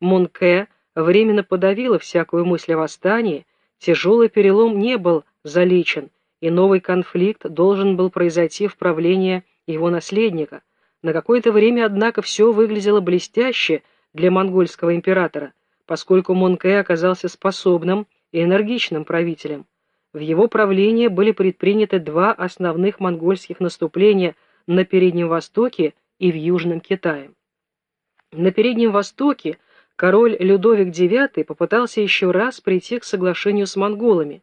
Монке временно подавила всякую мысль о восстании, тяжелый перелом не был залечен, и новый конфликт должен был произойти в правлении его наследника. На какое-то время, однако, все выглядело блестяще для монгольского императора, поскольку Монке оказался способным и энергичным правителем. В его правлении были предприняты два основных монгольских наступления на Переднем Востоке и в Южном Китае. На Переднем Востоке король Людовик IX попытался еще раз прийти к соглашению с монголами.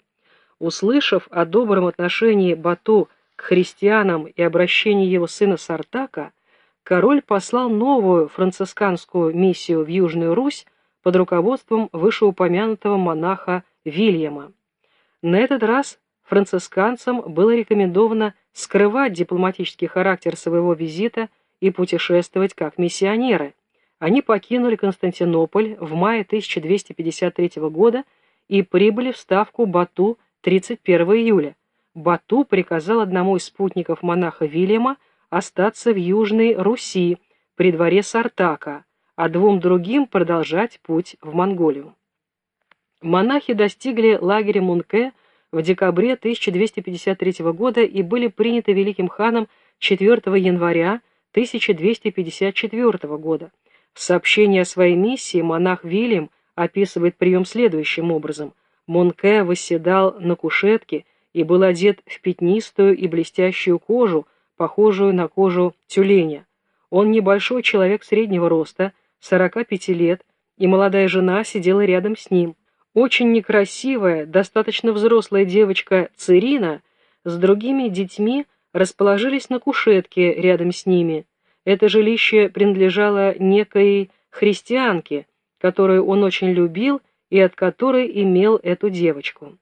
Услышав о добром отношении Бату к христианам и обращении его сына Сартака, король послал новую францисканскую миссию в Южную Русь под руководством вышеупомянутого монаха Вильяма. На этот раз францисканцам было рекомендовано скрывать дипломатический характер своего визита и путешествовать как миссионеры. Они покинули Константинополь в мае 1253 года и прибыли в ставку Бату 31 июля. Бату приказал одному из спутников монаха Вильяма остаться в Южной Руси при дворе Сартака, а двум другим продолжать путь в Монголию. Монахи достигли лагеря Мунке в декабре 1253 года и были приняты великим ханом 4 января 1254 года. В сообщении о своей миссии монах Вильям описывает прием следующим образом. Монке восседал на кушетке и был одет в пятнистую и блестящую кожу, похожую на кожу тюленя. Он небольшой человек среднего роста, 45 лет, и молодая жена сидела рядом с ним. Очень некрасивая, достаточно взрослая девочка Цирина с другими детьми расположились на кушетке рядом с ними. Это жилище принадлежало некой христианке, которую он очень любил и от которой имел эту девочку.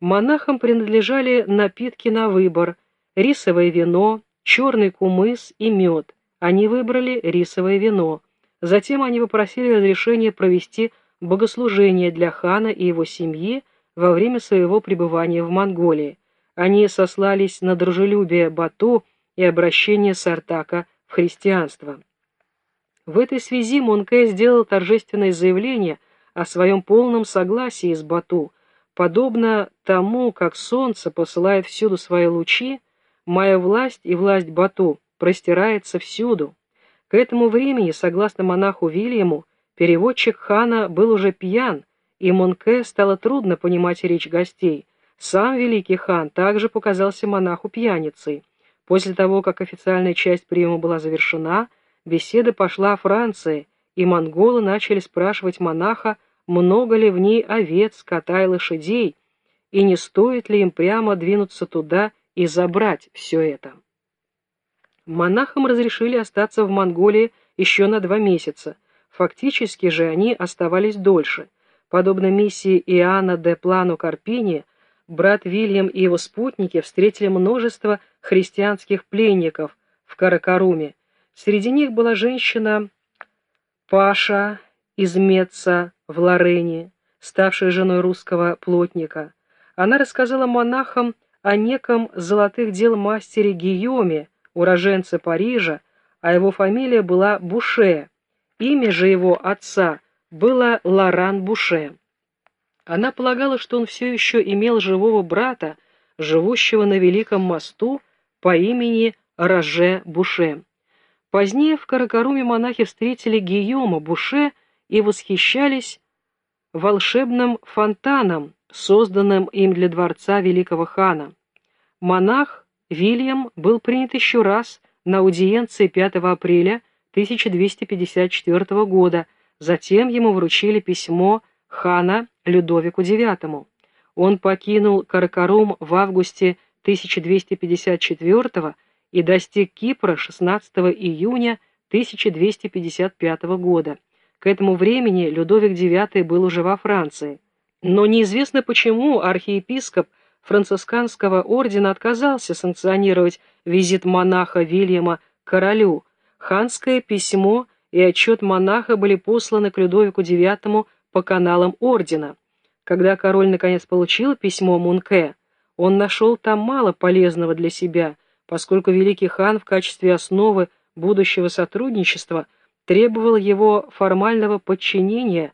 Монахам принадлежали напитки на выбор, рисовое вино, черный кумыс и мед. Они выбрали рисовое вино. Затем они попросили разрешения провести богослужение для хана и его семьи во время своего пребывания в Монголии. Они сослались на дружелюбие Бату и обращение Сартака в христианство. В этой связи Монке сделал торжественное заявление о своем полном согласии с Бату. Подобно тому, как солнце посылает всюду свои лучи, моя власть и власть Бату простирается всюду. К этому времени, согласно монаху Вильяму, Переводчик хана был уже пьян, и Монке стало трудно понимать речь гостей. Сам великий хан также показался монаху пьяницей. После того, как официальная часть приема была завершена, беседа пошла о Франции, и монголы начали спрашивать монаха, много ли в ней овец, скота и лошадей, и не стоит ли им прямо двинуться туда и забрать все это. Монахам разрешили остаться в Монголии еще на два месяца, Фактически же они оставались дольше. Подобно миссии Иоанна де Плану Карпини, брат Вильям и его спутники встретили множество христианских пленников в Каракаруме. Среди них была женщина Паша из Меца в Лорене, ставшая женой русского плотника. Она рассказала монахам о неком золотых дел мастере Гийоме, уроженце Парижа, а его фамилия была Буше. Имя же его отца было Лоран Буше. Она полагала, что он все еще имел живого брата, живущего на Великом мосту по имени Роже Буше. Позднее в Каракаруме монахи встретили Гийома Буше и восхищались волшебным фонтаном, созданным им для дворца великого хана. Монах Вильям был принят еще раз на аудиенции 5 апреля 1254 года. Затем ему вручили письмо хана Людовику IX. Он покинул Каракарум в августе 1254 и достиг Кипра 16 июня 1255 года. К этому времени Людовик IX был уже во Франции. Но неизвестно почему архиепископ францисканского ордена отказался санкционировать визит монаха Вильяма к королю, Ханское письмо и отчет монаха были посланы к Людовику IX по каналам ордена. Когда король наконец получил письмо Мунке, он нашел там мало полезного для себя, поскольку великий хан в качестве основы будущего сотрудничества требовал его формального подчинения